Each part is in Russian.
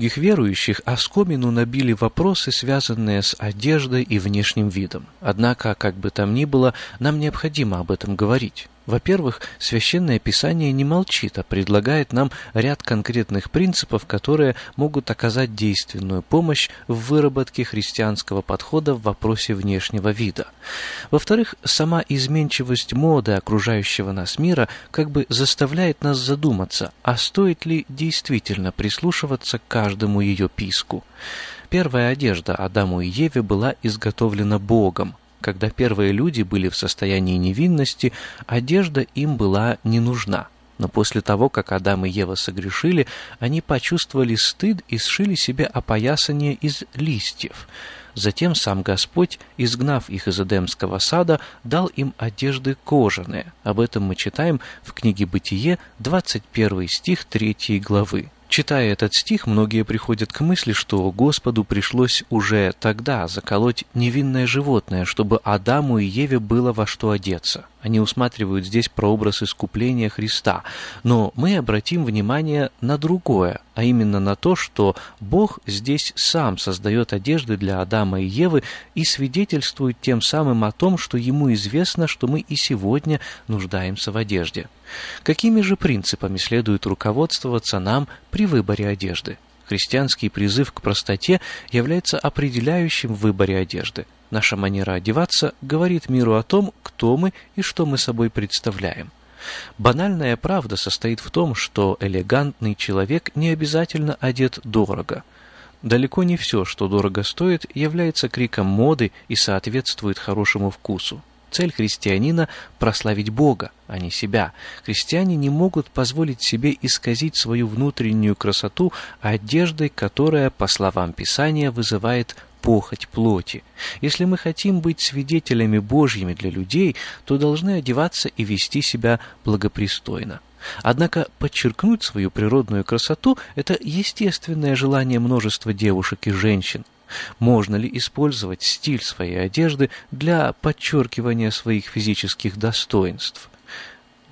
Многих верующих оскомину набили вопросы, связанные с одеждой и внешним видом. Однако, как бы там ни было, нам необходимо об этом говорить. Во-первых, Священное Писание не молчит, а предлагает нам ряд конкретных принципов, которые могут оказать действенную помощь в выработке христианского подхода в вопросе внешнего вида. Во-вторых, сама изменчивость моды окружающего нас мира как бы заставляет нас задуматься, а стоит ли действительно прислушиваться к каждому ее писку. Первая одежда Адаму и Еве была изготовлена Богом, когда первые люди были в состоянии невинности, одежда им была не нужна. Но после того, как Адам и Ева согрешили, они почувствовали стыд и сшили себе опоясание из листьев. Затем сам Господь, изгнав их из Эдемского сада, дал им одежды кожаные. Об этом мы читаем в книге «Бытие», 21 стих 3 главы. Читая этот стих, многие приходят к мысли, что Господу пришлось уже тогда заколоть невинное животное, чтобы Адаму и Еве было во что одеться. Они усматривают здесь прообраз искупления Христа. Но мы обратим внимание на другое, а именно на то, что Бог здесь сам создает одежды для Адама и Евы и свидетельствует тем самым о том, что ему известно, что мы и сегодня нуждаемся в одежде. Какими же принципами следует руководствоваться нам при выборе одежды? Христианский призыв к простоте является определяющим в выборе одежды. Наша манера одеваться говорит миру о том, кто мы и что мы собой представляем. Банальная правда состоит в том, что элегантный человек не обязательно одет дорого. Далеко не все, что дорого стоит, является криком моды и соответствует хорошему вкусу. Цель христианина – прославить Бога, а не себя. Христиане не могут позволить себе исказить свою внутреннюю красоту одеждой, которая, по словам Писания, вызывает похоть плоти. Если мы хотим быть свидетелями Божьими для людей, то должны одеваться и вести себя благопристойно. Однако подчеркнуть свою природную красоту – это естественное желание множества девушек и женщин. Можно ли использовать стиль своей одежды для подчеркивания своих физических достоинств?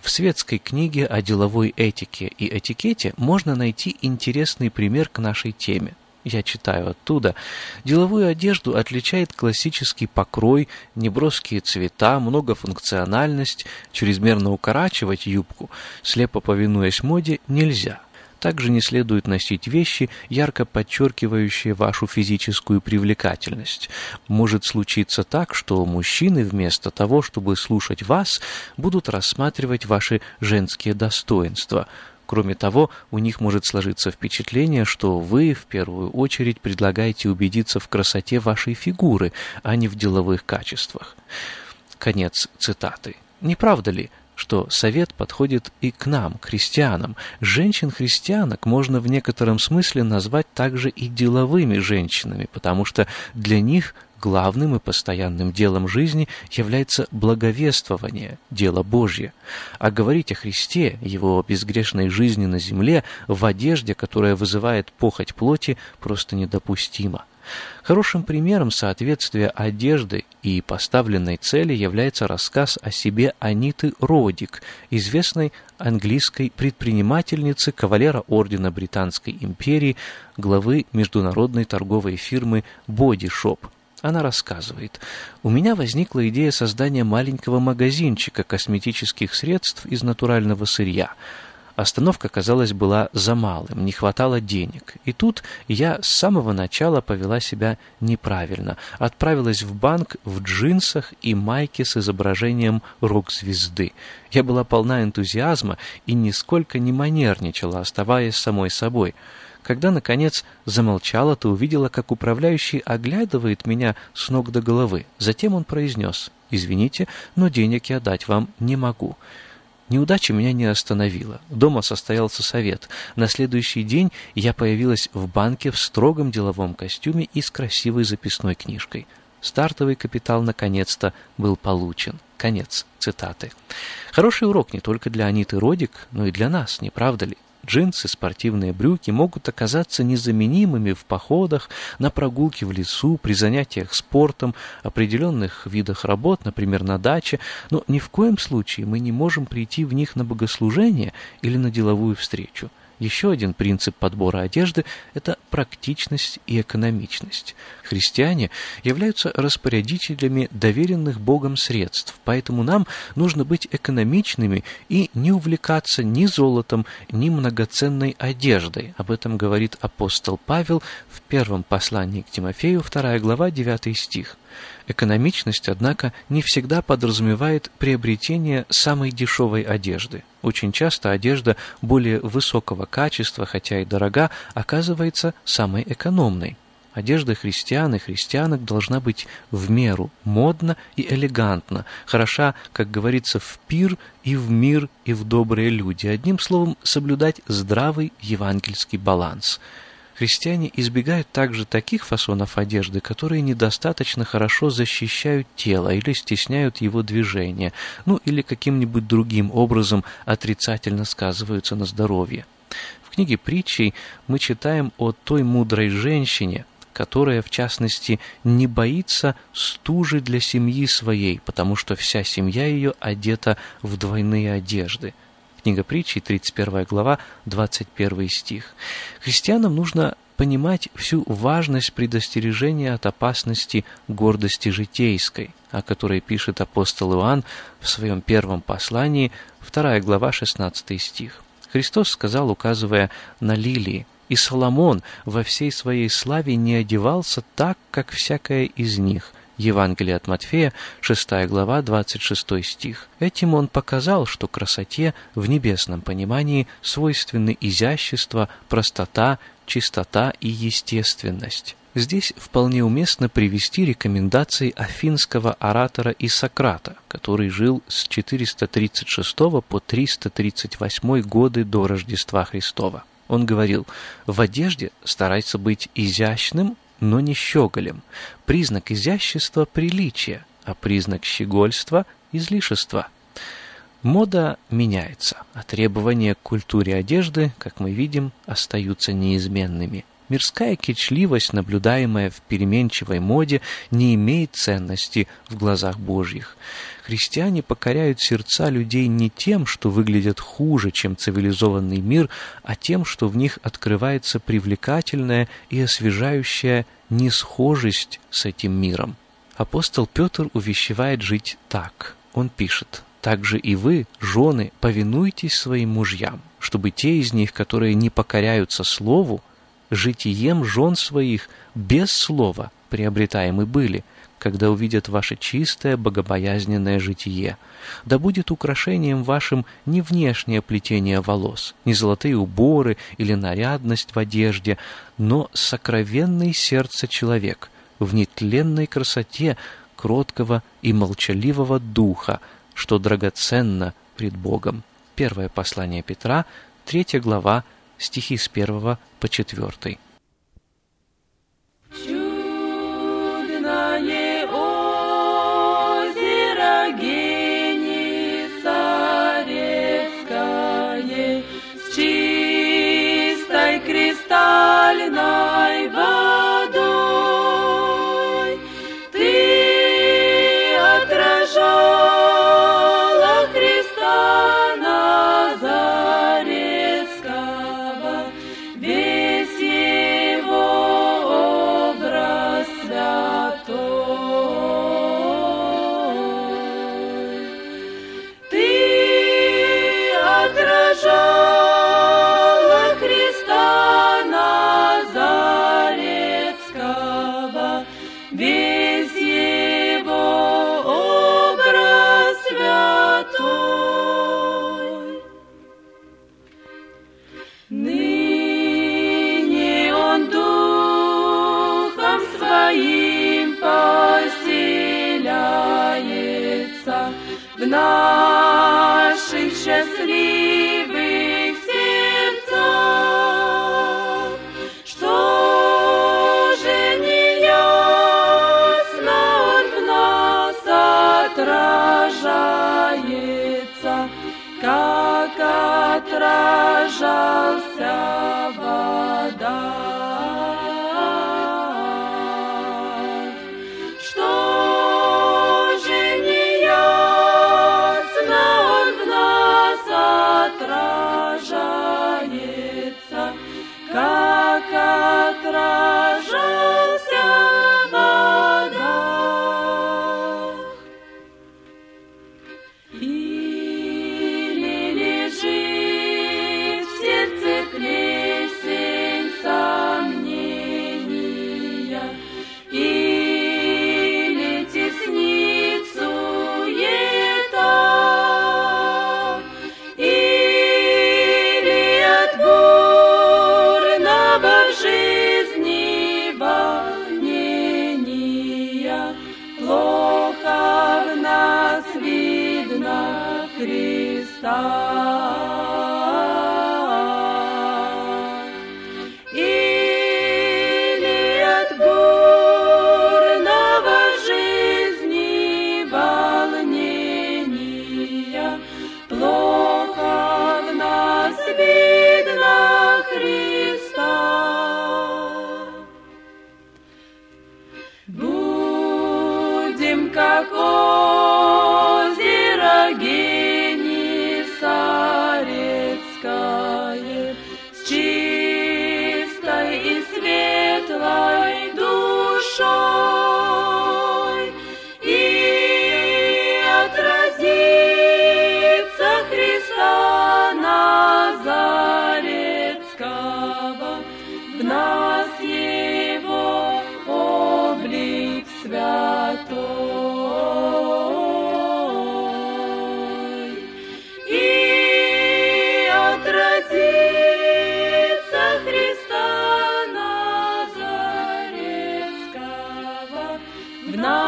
В светской книге о деловой этике и этикете можно найти интересный пример к нашей теме. Я читаю оттуда. Деловую одежду отличает классический покрой, неброские цвета, многофункциональность. Чрезмерно укорачивать юбку, слепо повинуясь моде, нельзя. Также не следует носить вещи, ярко подчеркивающие вашу физическую привлекательность. Может случиться так, что мужчины вместо того, чтобы слушать вас, будут рассматривать ваши женские достоинства. Кроме того, у них может сложиться впечатление, что вы в первую очередь предлагаете убедиться в красоте вашей фигуры, а не в деловых качествах. Конец цитаты. Не правда ли? Что совет подходит и к нам, христианам. Женщин-христианок можно в некотором смысле назвать также и деловыми женщинами, потому что для них главным и постоянным делом жизни является благовествование, дело Божье. А говорить о Христе, его безгрешной жизни на земле, в одежде, которая вызывает похоть плоти, просто недопустимо. Хорошим примером соответствия одежды и поставленной цели является рассказ о себе Аниты Родик, известной английской предпринимательницы, кавалера Ордена Британской империи, главы международной торговой фирмы Body Shop. Она рассказывает, «У меня возникла идея создания маленького магазинчика косметических средств из натурального сырья. Остановка, казалось, была за малым, не хватало денег. И тут я с самого начала повела себя неправильно. Отправилась в банк в джинсах и майке с изображением рок-звезды. Я была полна энтузиазма и нисколько не манерничала, оставаясь самой собой». Когда, наконец, замолчала, то увидела, как управляющий оглядывает меня с ног до головы. Затем он произнес, «Извините, но денег я дать вам не могу». Неудача меня не остановила. Дома состоялся совет. На следующий день я появилась в банке в строгом деловом костюме и с красивой записной книжкой. Стартовый капитал наконец-то был получен. Конец цитаты. Хороший урок не только для Аниты Родик, но и для нас, не правда ли? Джинсы, спортивные брюки могут оказаться незаменимыми в походах, на прогулке в лесу, при занятиях спортом, определенных видах работ, например, на даче, но ни в коем случае мы не можем прийти в них на богослужение или на деловую встречу. Еще один принцип подбора одежды – это практичность и экономичность. Христиане являются распорядителями доверенных Богом средств, поэтому нам нужно быть экономичными и не увлекаться ни золотом, ни многоценной одеждой. Об этом говорит апостол Павел в первом послании к Тимофею, 2 глава, 9 стих. Экономичность, однако, не всегда подразумевает приобретение самой дешевой одежды. Очень часто одежда более высокого качества, хотя и дорога, оказывается самой экономной. Одежда христиан и христианок должна быть в меру, модна и элегантна, хороша, как говорится, в пир и в мир и в добрые люди. Одним словом, соблюдать здравый евангельский баланс – Христиане избегают также таких фасонов одежды, которые недостаточно хорошо защищают тело или стесняют его движение, ну или каким-нибудь другим образом отрицательно сказываются на здоровье. В книге притчей мы читаем о той мудрой женщине, которая, в частности, не боится стужи для семьи своей, потому что вся семья ее одета в двойные одежды – Книга притчи, 31 глава, 21 стих. Христианам нужно понимать всю важность предостережения от опасности гордости житейской, о которой пишет апостол Иоанн в своем первом послании, 2 глава, 16 стих. Христос сказал, указывая на лилии, «И Соломон во всей своей славе не одевался так, как всякая из них, Евангелие от Матфея, 6 глава, 26 стих. Этим он показал, что красоте в небесном понимании свойственны изящество, простота, чистота и естественность. Здесь вполне уместно привести рекомендации афинского оратора Исократа, который жил с 436 по 338 годы до Рождества Христова. Он говорил, в одежде старайся быть изящным, но не щеголем. Признак изящества – приличия, а признак щегольства – излишества. Мода меняется, а требования к культуре одежды, как мы видим, остаются неизменными. Мирская кичливость, наблюдаемая в переменчивой моде, не имеет ценности в глазах Божьих. Христиане покоряют сердца людей не тем, что выглядят хуже, чем цивилизованный мир, а тем, что в них открывается привлекательная и освежающая несхожесть с этим миром. Апостол Петр увещевает жить так. Он пишет, «Также и вы, жены, повинуйтесь своим мужьям, чтобы те из них, которые не покоряются слову, житием жен своих без слова приобретаемы были, когда увидят ваше чистое богобоязненное житие. Да будет украшением вашим не внешнее плетение волос, не золотые уборы или нарядность в одежде, но сокровенный сердце человек в нетленной красоте кроткого и молчаливого духа, что драгоценно пред Богом. Первое послание Петра, 3 глава, стихи с 1 по 4. печаль. В нас